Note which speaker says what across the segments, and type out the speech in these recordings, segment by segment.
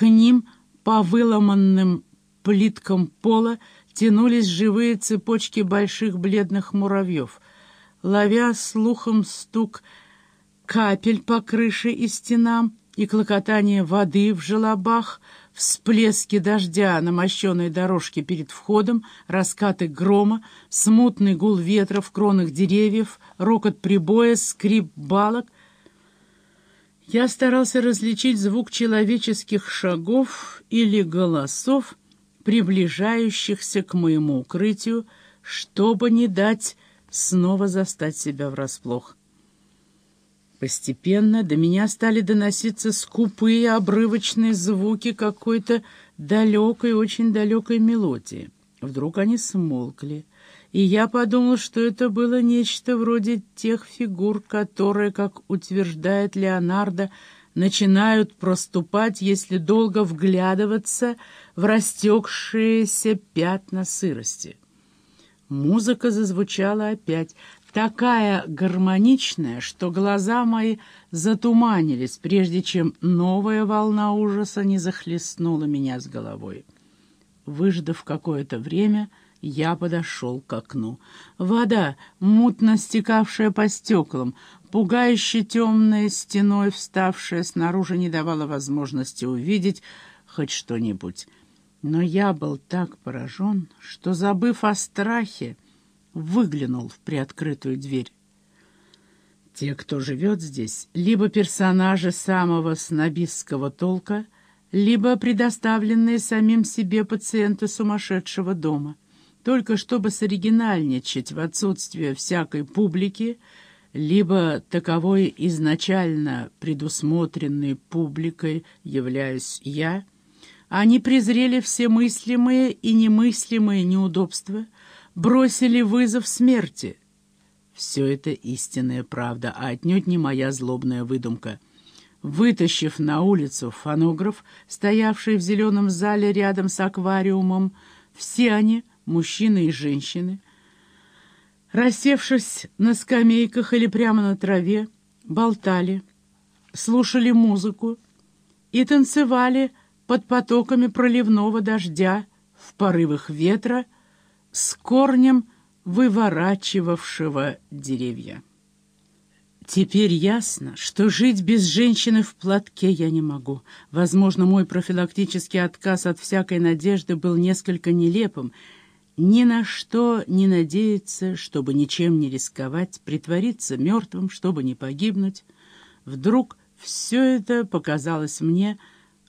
Speaker 1: К ним по выломанным плиткам пола тянулись живые цепочки больших бледных муравьев. Ловя слухом стук капель по крыше и стенам и клокотание воды в желобах, всплески дождя на мощенной дорожке перед входом, раскаты грома, смутный гул ветра в кронах деревьев, рокот прибоя, скрип балок. Я старался различить звук человеческих шагов или голосов, приближающихся к моему укрытию, чтобы не дать снова застать себя врасплох. Постепенно до меня стали доноситься скупые обрывочные звуки какой-то далекой, очень далекой мелодии. Вдруг они смолкли, и я подумал, что это было нечто вроде тех фигур, которые, как утверждает Леонардо, начинают проступать, если долго вглядываться в растекшиеся пятна сырости. Музыка зазвучала опять, такая гармоничная, что глаза мои затуманились, прежде чем новая волна ужаса не захлестнула меня с головой. Выждав какое-то время, я подошел к окну. Вода, мутно стекавшая по стеклам, пугающе темная стеной, вставшая снаружи, не давала возможности увидеть хоть что-нибудь. Но я был так поражен, что, забыв о страхе, выглянул в приоткрытую дверь. Те, кто живет здесь, либо персонажи самого снобистского толка, либо предоставленные самим себе пациенты сумасшедшего дома. Только чтобы соригинальничать в отсутствие всякой публики, либо таковой изначально предусмотренной публикой являюсь я, они презрели все мыслимые и немыслимые неудобства — бросили вызов смерти. Все это истинная правда, а отнюдь не моя злобная выдумка. Вытащив на улицу фонограф, стоявший в зеленом зале рядом с аквариумом, все они, мужчины и женщины, рассевшись на скамейках или прямо на траве, болтали, слушали музыку и танцевали под потоками проливного дождя в порывах ветра, с корнем выворачивавшего деревья. Теперь ясно, что жить без женщины в платке я не могу. Возможно, мой профилактический отказ от всякой надежды был несколько нелепым. Ни на что не надеяться, чтобы ничем не рисковать, притвориться мертвым, чтобы не погибнуть. Вдруг все это показалось мне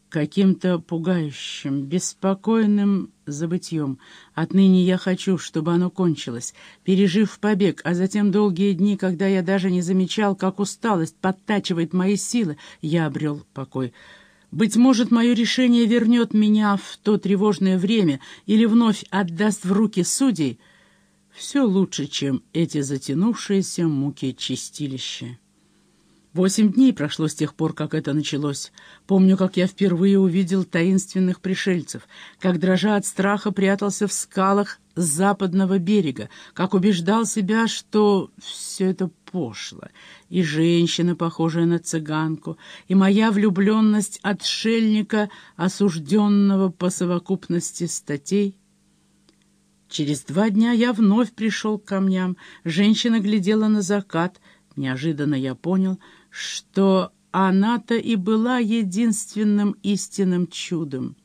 Speaker 1: каким-то пугающим, беспокойным забытьем. Отныне я хочу, чтобы оно кончилось. Пережив побег, а затем долгие дни, когда я даже не замечал, как усталость подтачивает мои силы, я обрел покой. Быть может, мое решение вернет меня в то тревожное время или вновь отдаст в руки судей. Все лучше, чем эти затянувшиеся муки чистилища. Восемь дней прошло с тех пор, как это началось. Помню, как я впервые увидел таинственных пришельцев, как, дрожа от страха, прятался в скалах западного берега, как убеждал себя, что все это пошло, и женщина, похожая на цыганку, и моя влюбленность отшельника, осужденного по совокупности статей. Через два дня я вновь пришел к камням. Женщина глядела на закат. Неожиданно я понял — что она-то и была единственным истинным чудом.